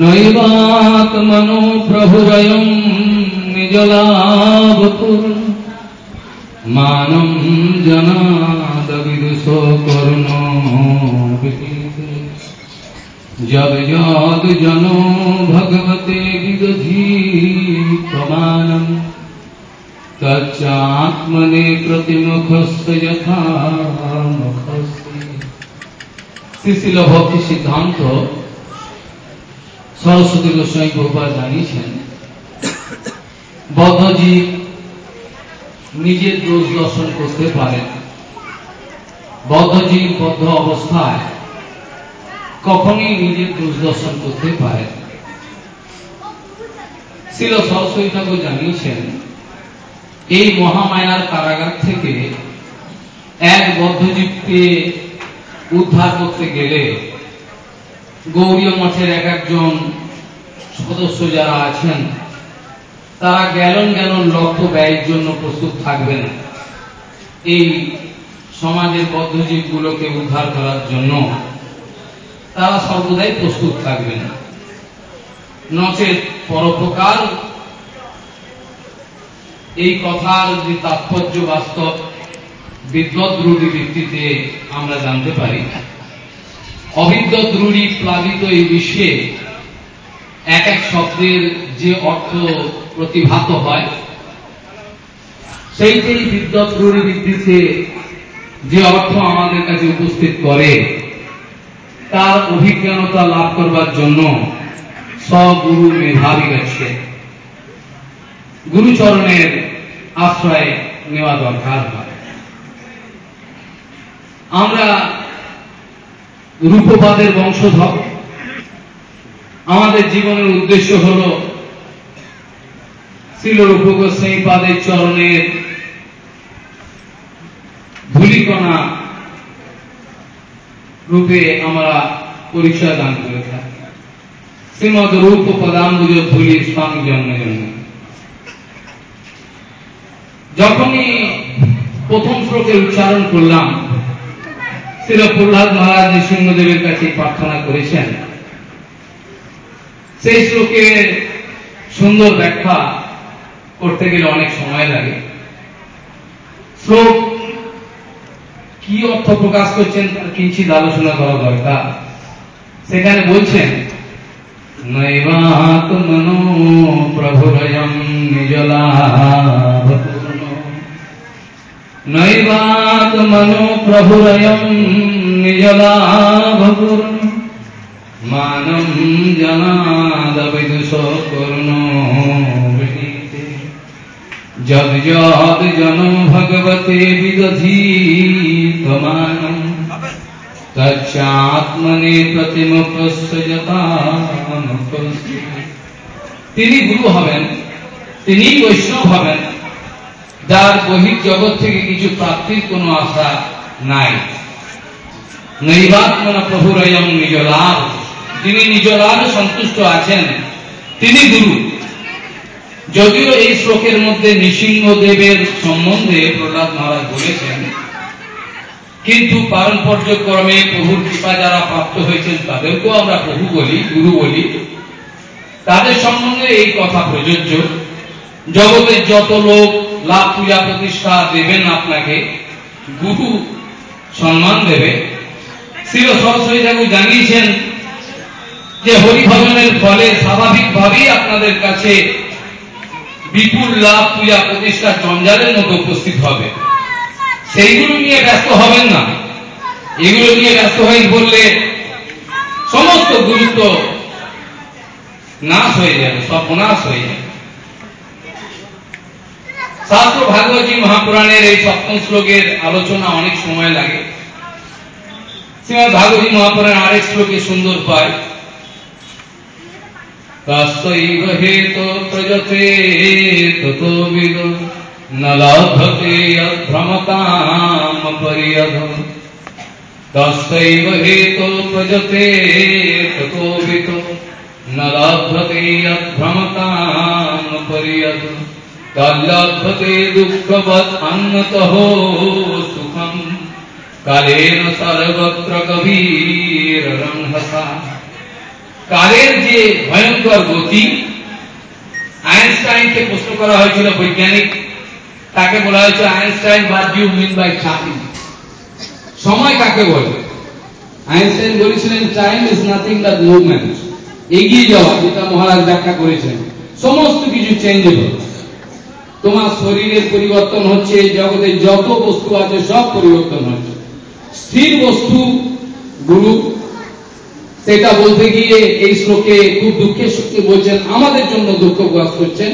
নৈবাত্মনো প্রভুরয়ং নিজলাভ কুরু মানম জনাদ বিদুষ করুণ জব যদ জন ভগবতে বিদধি প্রমাণম। তচ্চাত্মনে প্রতিমুখস্য যথা মুখস্য ভক্তি সিদ্ধান্ত সরস্বতী গোস্বামী গোপাল জানিয়েছেন বদ্ধজীব নিজের দোষ দর্শন করতে পারেন। বদ্ধজীব বদ্ধ অবস্থায় কখনই নিজের দোষ দর্শন করতে পারে শিল সরস্বতী ঠাকুর জানিয়েছেন, এই মহামায়ার কারাগার থেকে এক বদ্ধজীবকে উদ্ধার করতে গেলে গৌরীয় মঠের এক একজন সদস্য যারা আছেন, তারা গ্যালন গ্যালন রক্ত ব্যয়ের জন্য প্রস্তুত থাকবেন এই সমাজের বদ্ধজীবগুলোকে উদ্ধার করার জন্য তারা সর্বদাই প্রস্তুত থাকবেন নচেত পরোপকার, এই কথার যে তাৎপর্য বাস্তব বিদ্যৎ রূঢ়ি ভিত্তিতে আমরা জানতে পারি। অবিদ্যৎ রূঢ়ি প্লাবিত এই বিশ্বে এক এক শব্দের যে অর্থ প্রতিভাত হয়, সেইটাই বিদ্যৎ রূঢ়ি ভিত্তিতে যে অর্থ আমাদের কাছে উপস্থিত করে, তার অভিজ্ঞানতা লাভ করবার জন্য সগুরু মেধাবী গেছে গুরুচরণের আশ্রয় নেওয়া দরকার হয়। আমরা রূপবাদের বংশধর। আমাদের জীবনের উদ্দেশ্য হল শিল রূপ গোস্বাই পাদের চরণের ধুলিকণা রূপে আমরা পরিচয় দান করে থাকি। শ্রীমদ রূপ পদাম্বুজ ধুলি স্বামী জন্ম জন্ম। যখনই প্রথম শ্লোকে উচ্চারণ করলাম শ্রী প্রহ্লাদ মহারাজ সিংহদেবের কাছে প্রার্থনা করেছেন। সেই শ্লোকের সুন্দর ব্যাখ্যা করতে গেলে অনেক সময় লাগে। শ্লোক কি অর্থ প্রকাশ করছেন তার কিঞ্চিত আলোচনা করা দরকার। সেখানে বলছেন নৈবাত্মনো প্রভুরয়ম নিজলাভ নৈবাত্মনো প্রভুরয়ম নিজলাভ মানম জনাদ বিদুষ করুণ যদ যদ জন ভগবতে বিদধি প্রমাণম তচ্চাত্মনে প্রতিমুখস্য তিনি গুরু হবেন, তিনি বৈষ্ণব হবেন। যার বহির জগৎ থেকে কিছু প্রাপ্তির কোনো আশা নাই। নৈবাত্মনা প্রভুরয়ম নিজ লাভ। তিনি নিজ লাভ সন্তুষ্ট আছেন, তিনি গুরু। যদিও এই শ্লোকের মধ্যে নৃসিংহদেবের সম্বন্ধে প্রহ্লাদ মহারাজ বলেছেন, কিন্তু পারম্পর্য ক্রমে প্রভুর কৃপা যারা প্রাপ্ত হয়েছেন, তাদেরকেও আমরা প্রভু বলি, গুরু বলি। তাদের সম্বন্ধে এই কথা প্রযোজ্য। জগতের যত লোক লাভ পূজা প্রতিষ্ঠা দেবেন আপনাকে, গুরু সম্মান দেবে। শ্রী সরস্বতী ঠাকুর জানিয়েছেন যে হরিভজনের ফলে স্বাভাবিকভাবেই আপনাদের কাছে বিপুল লাভ পূজা প্রতিষ্ঠা জঞ্জালের মতো উপস্থিত হবে। সেইগুলো নিয়ে ব্যস্ত হবেন না। এগুলো নিয়ে ব্যস্ত হয়ে বললে সমস্ত গুরুত্ব নাশ হয়ে যাবে, সর্বনাশ হয়ে যাবে। শাস্ত্র ভাগবতী মহাপুরাণের এই সপ্তম শ্লোকের আলোচনা অনেক সময় লাগে শ্রীমদ ভাগবতী মহাপুরাণ আরেক শ্লোকে সুন্দর পায় তস্যৈব হেতো প্রজতে ততো বিদ ন লভতে ভ্রমতাম পরিয়ধ তস্যৈব হেতো প্রজতে ততো বিদ ন লভতে ভ্রমতাম পরিয়ধ তল্লভতে দুঃখবৎ অন্নতঃ সুখম। কালেন সর্বত্র গভীর রংহসা। কালের যে ভয়ঙ্কর গতি, আইনস্টাইনকে প্রশ্ন করা হয়েছিল বৈজ্ঞানিক। তাকে বলা হয়েছে, Einstein what you mean by time সময় কাকে বলে? আইনস্টাইন বলেছিলেন time is nothing but movement এগিয়ে যাওয়া, যেটা মহারাজ ব্যাখ্যা করেছেন। সমস্ত কিছু চেঞ্জেবল তোমার শরীরের পরিবর্তন হচ্ছে, জগতে যত বস্তু আছে সব পরিবর্তন হচ্ছে। স্থির বস্তু গুরু সেটা বলতে গিয়ে এই শ্লোকে খুব দুঃখের সত্যি বলছেন, আমাদের জন্য দুঃখ প্রকাশ করছেন।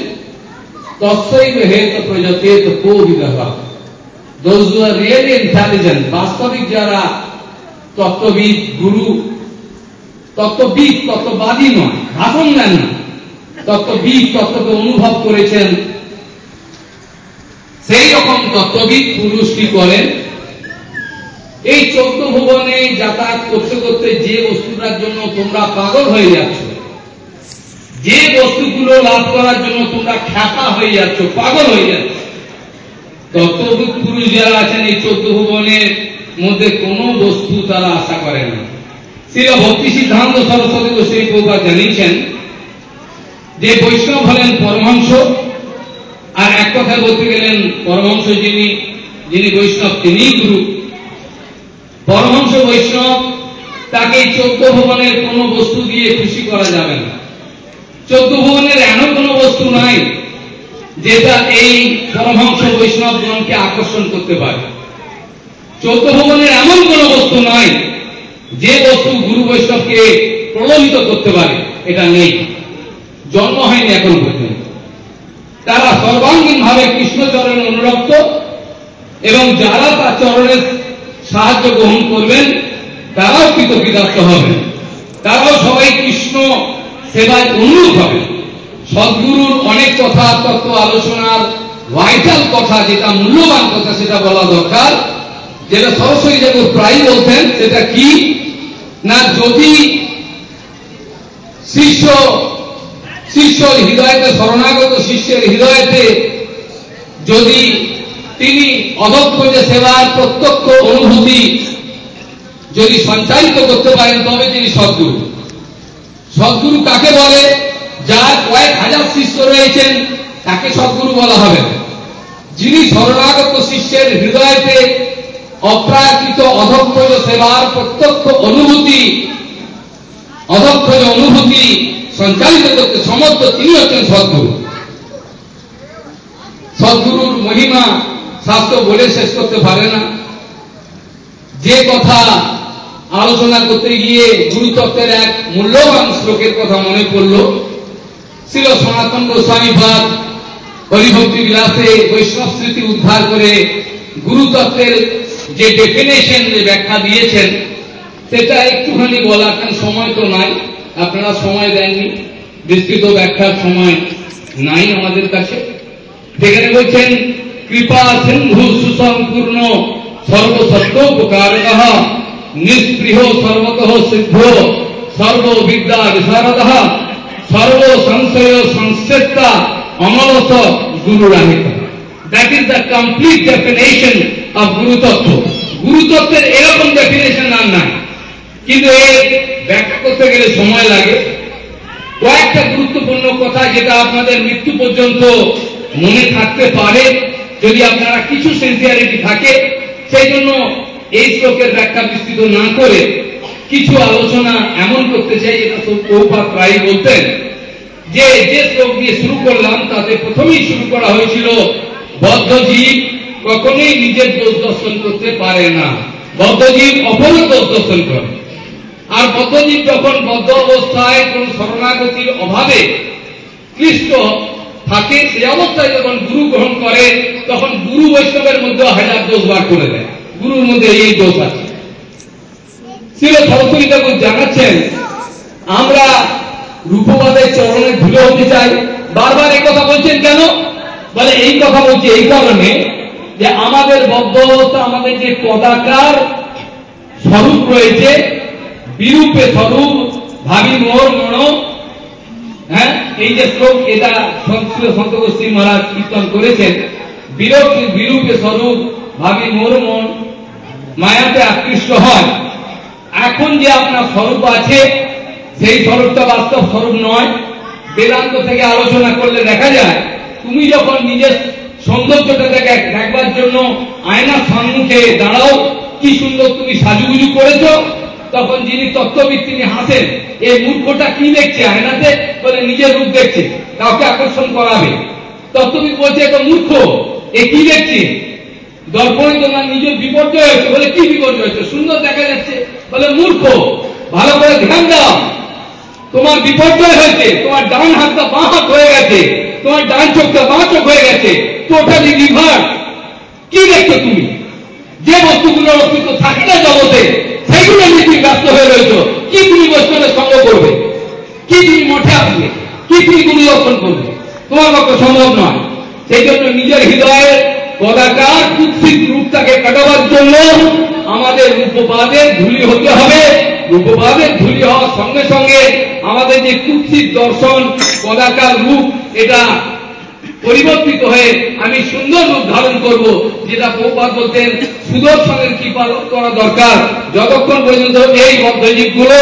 বাস্তবিক যারা তত্ত্ববিদ, গুরু, তত্ত্ববিদ, তত্ত্ববাদী নয়, ভাষণ দেন না। তত্ত্ববিদ তত্ত্বকে অনুভব করেছেন সেই রকম তত্ত্ববিদ পুরুষ কি করেন এই চোদ্দ ভুবনে যাতায়াত করতে করতে যে বস্তুটার জন্য তোমরা পাগল হয়ে যাচ্ছ, যে বস্তুগুলো লাভ করার জন্য তোমরা খ্যাপা হয়ে যাচ্ছ, পাগল হয়ে যাচ্ছ, তত্ত্ববিদ পুরুষ যারা আছেন এই চোদ্দ ভুবনের মধ্যে কোনো বস্তু তারা আশা করে না। শ্রী ভক্তি সিদ্ধান্ত সরস্বতী গোস্বামী প্রভা জানিয়েছেন যে বৈষ্ণব হলেন পরমহংস আর এক কথা বলতে গেলেন, পরমহংস যিনি যিনি বৈষ্ণব, তিনিই গুরু। পরমহংস বৈষ্ণব, তাকে চোদ্দ ভবনের কোন বস্তু দিয়ে খুশি করা যাবে না। চোদ্দ ভবনের এমন কোন বস্তু নাই, যেটা এই পরমহংস বৈষ্ণব গণকে আকর্ষণ করতে পারে। চোদ্দ ভবনের এমন কোন বস্তু নয় যে বস্তু গুরু বৈষ্ণবকে প্রলোভিত করতে পারে, এটা নেই। জন্ম হয়নি এখন পর্যন্ত। তারা সর্বাঙ্গীন ভাবে কৃষ্ণচরণে অনুরক্ত এবং যারা তার চরণের সাহায্য গ্রহণ করবেন, তারাও কৃতকৃতার্থ হবেন। তারাও সবাই কৃষ্ণ সেবায় অনুরূপ হবে সদ্গুরুর অনেক কথা, তত্ত্ব, আলোচনার ভাইটাল কথা, যেটা মূল্যবান কথা, সেটা বলা দরকার। যেটা সরস্বতী ঠাকুর প্রায় বলতেন, সেটা কি? না যদি শিষ্য শিষ্যর হৃদয়তে শরণাগত শিষ্যের হৃদয়তে যদি তিনি অদক্ষ যে সেবার প্রত্যক্ষ অনুভূতি যদি সঞ্চারিত করতে পারেন, তবে তিনি সদ্গুরু। সদ্গুরু কাকে বলে? যার কয়েক হাজার শিষ্য রয়েছেন, তাকে সদ্গুরু বলা হবে যিনি শরণাগত শিষ্যের হৃদয়তে অপ্রাকৃত অধক্ষজ সেবার প্রত্যক্ষ অনুভূতি অধক্ষজ অনুভূতি সঞ্চালিত করতে সমর্থ তিনি হচ্ছেন সদ্গুরু। সদ্গুরুর মহিমা শাস্ত্র বলে শেষ করতে পারে না। যে কথা আলোচনা করতে গিয়ে গুরুতত্ত্বের এক মূল্যবান শ্লোকের কথা মনে পড়ল, ছিল সনাতন গোস্বামী ভাগ হরিভক্তি বিলাসে বৈষ্ণব স্মৃতি উদ্ধার করে গুরুতত্ত্বের যে ডেফিনেশন যে ব্যাখ্যা দিয়েছেন, সেটা একটুখানি বলার কারণ সময় তো নাই। আপনারা সময় দেননি। বিস্তৃত ব্যাখ্যার সময় নাই আমাদের কাছে। যেখানে বলছেন, কৃপা সিন্ধু সুসম্পূর্ণ সর্বসত্যোপকার নিষ্পৃহ সর্বত সিদ্ধ, সর্ববিদ্যা বিশারদ সর্ব সংশয় সংশ্লেষা অমলস গুরুরাহিত। That is the complete definition of গুরুতত্ত্ব গুরুতত্ত্বের এরকম ডেফিনেশন আর নাই। কিন্তু এর ব্যাখ্যা করতে গেলে সময় লাগে। কয়েকটা গুরুত্বপূর্ণ কথা যেটা আপনাদের মৃত্যু পর্যন্ত মনে থাকতে পারে, যদি আপনারা কিছু সিনসিয়ারিটি থাকে, সেই জন্য এই শ্লোকের ব্যাখ্যা বিস্তৃত না করে কিছু আলোচনা এমন করতে চাই, যেটা প্রভুপাত প্রায় বলতেন, যে যে শ্লোক দিয়ে শুরু করলাম, তাতে প্রথমেই শুরু করা হয়েছিল, বদ্ধজীব কখনোই নিজের দোষ দর্শন করতে পারে না। বদ্ধজীব অপরের দোষ দর্শন করে। আর বদ্ধজীব যখন বদ্ধ অবস্থায় কোন শরণাগতির অভাবে ক্লিষ্ট থাকে, সে অবস্থায় যখন গুরু গ্রহণ করে, তখন গুরু বৈষ্ণবের মধ্যে হাজার দোষ বার করে দেয়। গুরুর মধ্যে এই দোষ আছে। ছিল সরস্বতী ঠাকুর জানাচ্ছেন, আমরা রূপবাদের চরণে ধুলে হতে চাই। বারবার এই কথা বলছেন কেন? বলে, এই কথা বলছি এই কারণে যে আমাদের বদ্ধ অবস্থা আমাদের যে পদাকার স্বরূপ রয়েছে বিরূপে স্বরূপ ভাবি মোর মন। হ্যাঁ? এই যে শ্লোক, এটা সংস্কৃত সন্ত গোষ্ঠী মহারাজ কীর্তন করেছেন। বিরূপ বিরূপে স্বরূপ ভাবি মোর মন। মায়াতে আকৃষ্ট হয়। এখন যে আপনার স্বরূপ আছে, সেই স্বরূপটা বাস্তব স্বরূপ নয়। বেদান্ত থেকে আলোচনা করলে দেখা যায়, তুমি যখন নিজের সৌন্দর্যটা দেখে দেখবার জন্য আয়নার সম্মুখে দাঁড়াও, কি সুন্দর তুমি সাজুগুজু করেছ তখন যিনি তত্ত্ববিদ, তিনি হাসেন এই মূর্খটা কি দেখছে? আয়নাতে? বলে, নিজের রূপ দেখছে, কাউকে আকর্ষণ করাবে। তত্ত্ববিদ বলছে এটা মূর্খ, এ কি দেখছে? দর্পণে তোমার নিজের বিপর্যয় হয়েছে। বলে, কি বিপর্যয় হয়েছে? সুন্দর দেখা যাচ্ছে। বলে, মূর্খ, ভালো করে ধ্যান দাও। তোমার বিপর্যয় হয়েছে, তোমার ডান হাতটা বাঁ হাত হয়ে গেছে, তোমার ডান চোখটা বাঁ চোখ হয়ে গেছে, টোটালি রিভার কি দেখছ তুমি? যে বস্তুগুলোর অস্তিত্ব থাকে না জগতে সেগুলো নিয়ে ব্যস্ত হয়ে রয়েছো। কি তুমি বৈষ্ণবের সঙ্গ করবে? কি তুমি মঠে আসবে? কি তুমি গুরু দর্শন করবে? তোমার পক্ষে সম্ভব নয়। সেই জন্য নিজের হৃদয়ের কদাকার কুৎসিত রূপটাকে কাটাবার জন্য আমাদের রূপবাদের ধুলি হতে হবে। রূপবাদের ধুলি হওয়ার সঙ্গে সঙ্গে আমাদের যে কুৎসিত দর্শন কদাকার রূপ, এটা পরিবর্তিত হয়ে আমি সুন্দর রূপ ধারণ করব, যেটা বহুপাত বলতেন, সুদর্শনের কৃপা করা দরকার। যতক্ষণ পর্যন্ত এই মধ্যজীবগুলো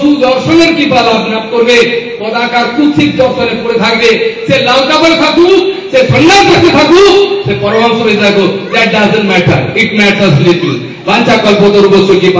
সুদর্শনের কৃপা লাভ না করবে, পদাকার কুৎসিত দর্শনে পড়ে থাকবে, সে লাল কাপড়ে থাকুক, সে সন্ন্যাস কাছে থাকুক, সে পরমাংশ হয়ে থাকুক that doesn't matter it matters little বাঞ্ছা কল্পতরু বস্তু কৃপা